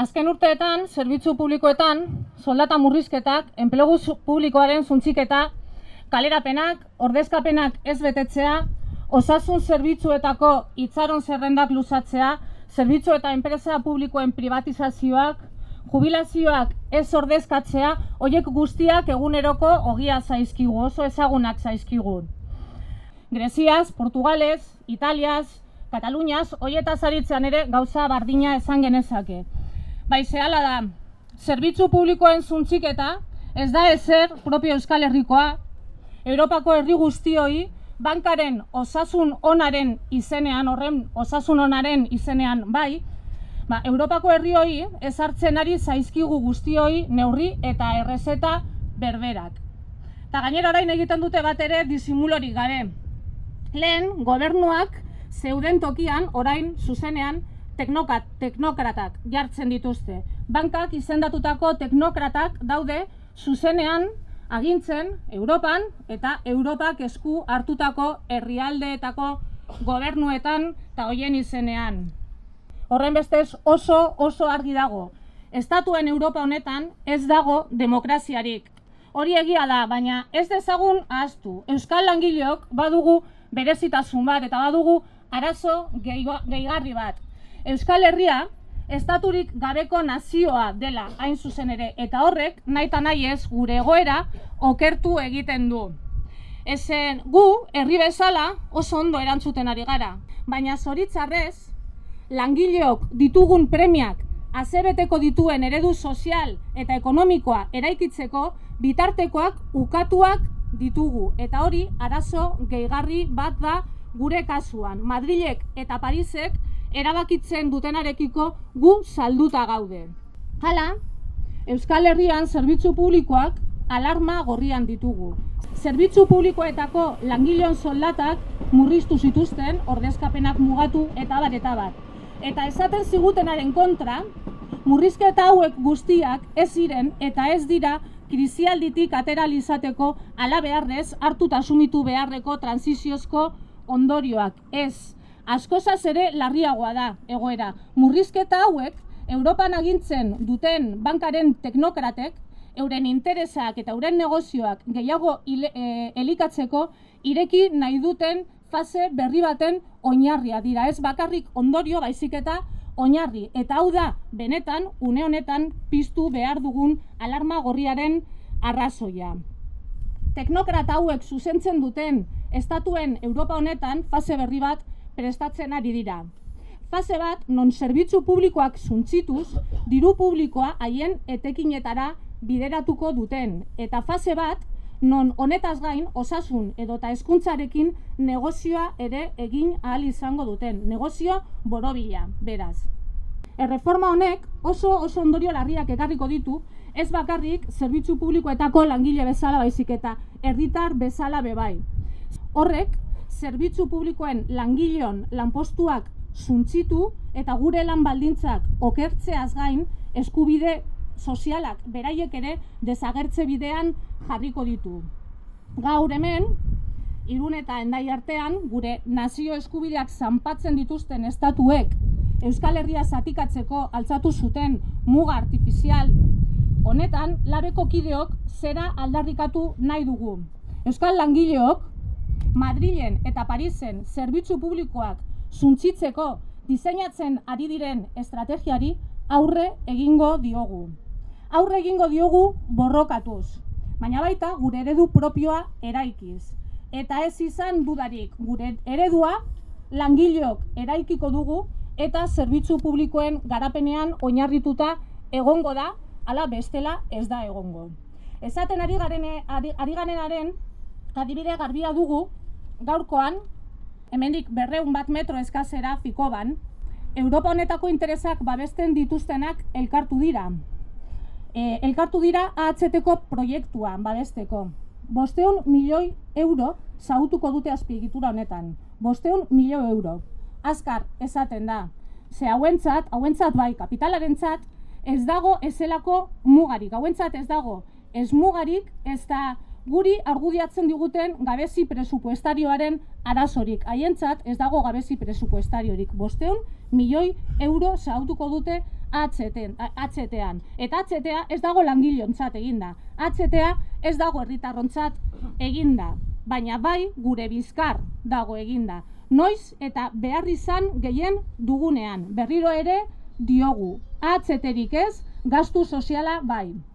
Azken urteetan, zerbitzu publikoetan, soldata murrizketak, enplegu publikoaren zuntziketa, kalerapenak, ordezkapenak ez betetzea, osasun zerbitzuetako itzaron zerrendak luzatzea, zerbitzu eta enpresa publikoen privatizazioak, jubilazioak ez ordezkatzea, hoiek guztiak eguneroko ogia zaizkigu, oso ezagunak zaizkigu. Greziaz, Portugalez, Italiaz, Kataluniaz, hoietaz aritzean ere gauza bardina esan genezake. Bai, zehala da, zerbitzu publikoen zuntziketa ez da ezer propio Euskal Herrikoa, Europako herri guztioi, bankaren osasun onaren izenean, horren osasun onaren izenean bai, ba, Europako herrioi ezartzen ari zaizkigu guztioi neurri eta errezeta berberak. Eta gainera orain egiten dute bat ere disimulorik gabe. Lehen, gobernuak zeuden tokian, orain zuzenean, teknokat, teknokratak jartzen dituzte. Bankak izendatutako teknokratak daude zuzenean agintzen Europan eta Europak esku hartutako herrialdeetako gobernuetan eta hoien izenean. Horren bestez oso oso argi dago. Estatuen Europa honetan ez dago demokraziarik. Hori egia da, baina ez dezagun ahaztu. Euskal langileok badugu berezitasun bat eta badugu arazo gehigarri bat. Euskal Herria estaturik gabeko nazioa dela hain zuzen ere eta horrek nahi eta nahi ez gure egoera okertu egiten du. Ezen gu herri bezala oso ondo erantzuten ari gara, baina zoritzarrez langileok ditugun premiak azebeteko dituen eredu sozial eta ekonomikoa eraikitzeko bitartekoak ukatuak ditugu eta hori arazo gehigarri bat da gure kasuan. Madrilek eta Parisek erabakitzen dutenarekiko gu salduta gaude. Hala, Euskal Herrian zerbitzu publikoak alarma gorrian ditugu. Zerbitzu publikoetako langileon soldatak murriztu zituzten, ordezkapenak mugatu eta bar eta bat. Eta esaten zigutenaren kontra, murrizketa hauek guztiak ez ziren eta ez dira krisialditik atera izateko ala beharrez hartu eta asumitu beharreko transiziozko ondorioak. Ez, askozaz ere larriagoa da egoera. Murrizketa hauek Europan agintzen duten bankaren teknokratek euren interesak eta euren negozioak gehiago ile- e, elikatzeko ireki nahi duten fase berri baten oinarria dira. Ez bakarrik ondorio baizik eta oinarri. Eta hau da, benetan, une honetan piztu behar dugun alarma gorriaren arrazoia. Teknokrata hauek zuzentzen duten estatuen Europa honetan fase berri bat prestatzen ari dira. Fase bat non zerbitzu publikoak suntzituz, diru publikoa haien etekinetara bideratuko duten. Eta fase bat non honetaz gain osasun edota hezkuntzarekin negozioa ere egin ahal izango duten. Negozio borobila, beraz. Erreforma honek oso oso ondorio larriak ekarriko ditu, ez bakarrik zerbitzu publikoetako langile bezala baizik eta herritar bezala bebai. Horrek, zerbitzu publikoen langileon lanpostuak suntzitu eta gure lan baldintzak okertzeaz gain eskubide sozialak beraiek ere desagertze bidean jarriko ditu. Gaur hemen, Irun eta endai artean, gure nazio eskubideak zanpatzen dituzten estatuek Euskal Herria zatikatzeko altzatu zuten muga artifizial honetan labeko kideok zera aldarrikatu nahi dugu. Euskal langileok Madrilen eta Parisen zerbitzu publikoak suntsitzeko diseinatzen ari diren estrategiari aurre egingo diogu. Aurre egingo diogu borrokatuz, baina baita gure eredu propioa eraikiz. Eta ez izan dudarik, gure eredua langileok eraikiko dugu eta zerbitzu publikoen garapenean oinarrituta egongo da, ala bestela ez da egongo. Esaten ari garene, ari, ari garenaren adibide garbia dugu gaurkoan, hemendik berreun bat metro eskazera fikoban, Europa honetako interesak babesten dituztenak elkartu dira. E, elkartu dira AHT-ko proiektua babesteko. Bosteun milioi euro zautuko dute azpiegitura honetan. Bosteun milioi euro. Azkar esaten da. Ze hauentzat, hauentzat bai, kapitalarentzat, ez dago ezelako mugarik. Hauentzat ez dago ez mugarik, ez da guri argudiatzen diguten gabezi presupuestarioaren arazorik. Haientzat ez dago gabezi presupuestariorik. Bosteun milioi euro zautuko dute HT-an. Eta HTA ez dago langilontzat eginda. HTA ez dago herritarrontzat eginda. Baina bai gure bizkar dago eginda. Noiz eta behar izan gehien dugunean. Berriro ere diogu. HT-rik ez, gastu soziala bai.